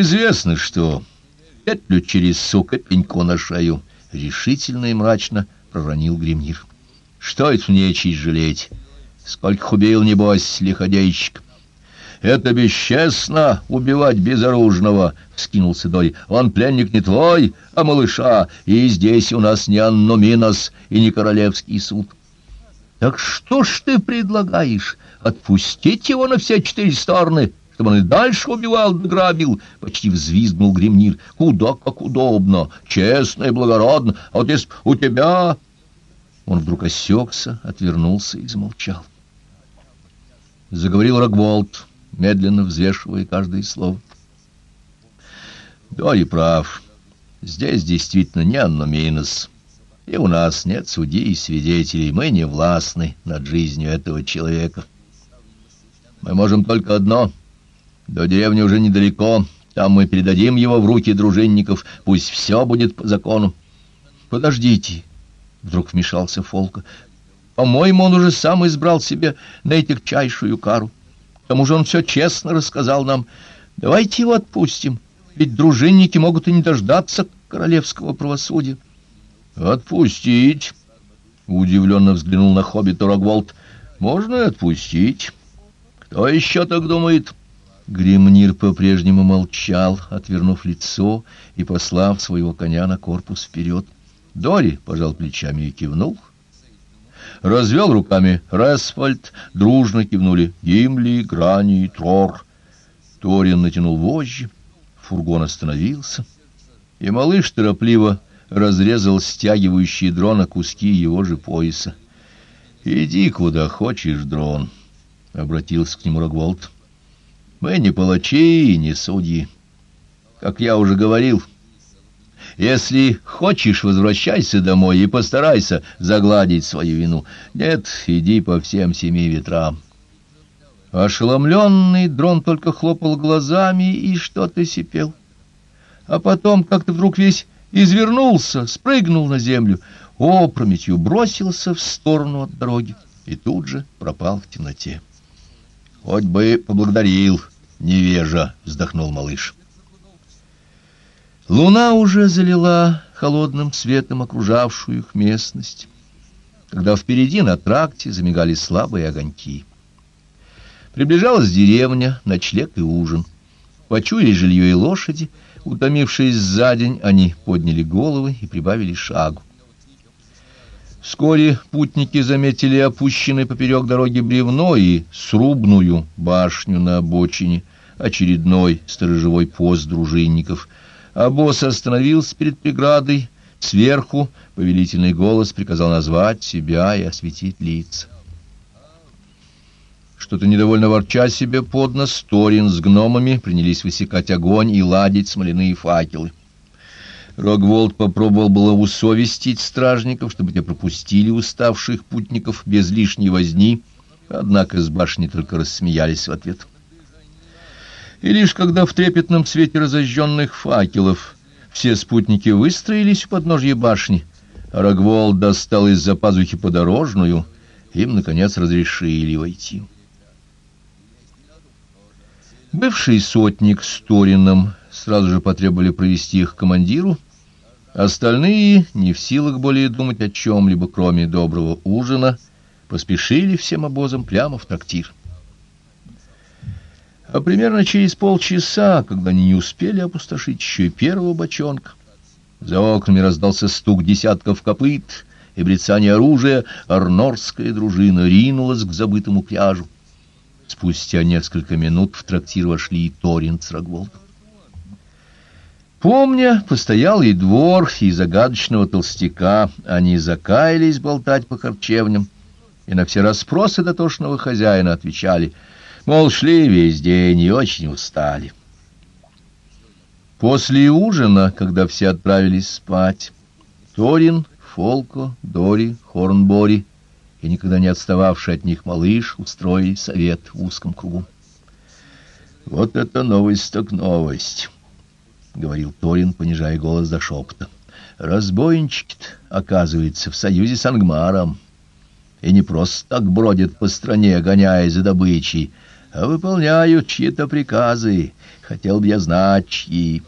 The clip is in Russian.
Известно, что через сука пеньку на шею, — решительно и мрачно проронил гремнир. Что это мне честь жалеть? Сколько убил, небось, лиходейщик? Это бесчестно — убивать безоружного, — вскинулся Дори. Он пленник не твой, а малыша, и здесь у нас не Анноминос и не Королевский суд. Так что ж ты предлагаешь? Отпустить его на все четыре стороны, чтобы он и дальше убивал да грабил? Почти взвизгнул гремнир. Куда как удобно, честно и благородно. А вот если у тебя... Он вдруг осекся, отвернулся и замолчал. Заговорил Рогволд, медленно взвешивая каждое слово. Дори прав. Здесь действительно не Анноминос. И у нас нет судей и свидетелей. Мы не властны над жизнью этого человека. Мы можем только одно. До деревни уже недалеко. Там мы передадим его в руки дружинников. Пусть все будет по закону. Подождите, — вдруг вмешался Фолка. По-моему, он уже сам избрал себе наитягчайшую кару. К тому же он все честно рассказал нам. Давайте его отпустим, ведь дружинники могут и не дождаться королевского правосудия. «Отпустить!» — удивленно взглянул на хоббита Рогволд. «Можно и отпустить. Кто еще так думает?» Гремнир по-прежнему молчал, отвернув лицо и послав своего коня на корпус вперед. Дори пожал плечами и кивнул. Развел руками Ресфальд, дружно кивнули Гимли, Грани и Трор. Торин натянул вожжи, фургон остановился, и малыш торопливо разрезал стягивающие дрона куски его же пояса. «Иди куда хочешь, дрон», — обратился к нему Рогволд. «Мы не палачи и не судьи. Как я уже говорил, если хочешь, возвращайся домой и постарайся загладить свою вину. Нет, иди по всем семи ветрам». Ошеломленный дрон только хлопал глазами и что-то сипел. А потом как-то вдруг весь извернулся, спрыгнул на землю, опрометью бросился в сторону от дороги и тут же пропал в темноте. «Хоть бы поблагодарил, невежа!» — вздохнул малыш. Луна уже залила холодным светом окружавшую их местность, когда впереди на тракте замигали слабые огоньки. Приближалась деревня, ночлег и ужин. Почуяли жилье и лошади — Утомившись за день, они подняли головы и прибавили шагу. Вскоре путники заметили опущенный поперек дороги бревно и срубную башню на обочине, очередной сторожевой пост дружинников. Босс остановился перед преградой, сверху повелительный голос приказал назвать себя и осветить лица. Что-то недовольно ворча себе под нос, Торин с гномами принялись высекать огонь и ладить смоляные факелы. Рогволд попробовал было усовестить стражников, чтобы те пропустили уставших путников без лишней возни, однако с башни только рассмеялись в ответ. И лишь когда в трепетном свете разожженных факелов все спутники выстроились у подножья башни, Рогволд достал из-за пазухи подорожную, им, наконец, разрешили войти. Бывший сотник с Торином сразу же потребовали провести их командиру. Остальные, не в силах более думать о чем-либо, кроме доброго ужина, поспешили всем обозом прямо в трактир. А примерно через полчаса, когда они не успели опустошить еще и первого бочонка, за окнами раздался стук десятков копыт и брецание оружия, арнорская дружина ринулась к забытому кряжу. Спустя несколько минут в трактир вошли и Торин с Рогволдом. Помня постоялый двор и загадочного толстяка, они закаялись болтать по харчевням и на все расспросы дотошного хозяина отвечали, мол, шли весь день и очень устали. После ужина, когда все отправились спать, Торин, Фолко, Дори, Хорнбори и никогда не отстававший от них малыш устроили совет в узком кругу. «Вот это новость так новость!» — говорил Торин, понижая голос до шепота. разбойнички оказывается, в союзе с Ангмаром, и не просто так бродят по стране, гоняя за добычей, а выполняют чьи-то приказы. Хотел бы я знать, чьи.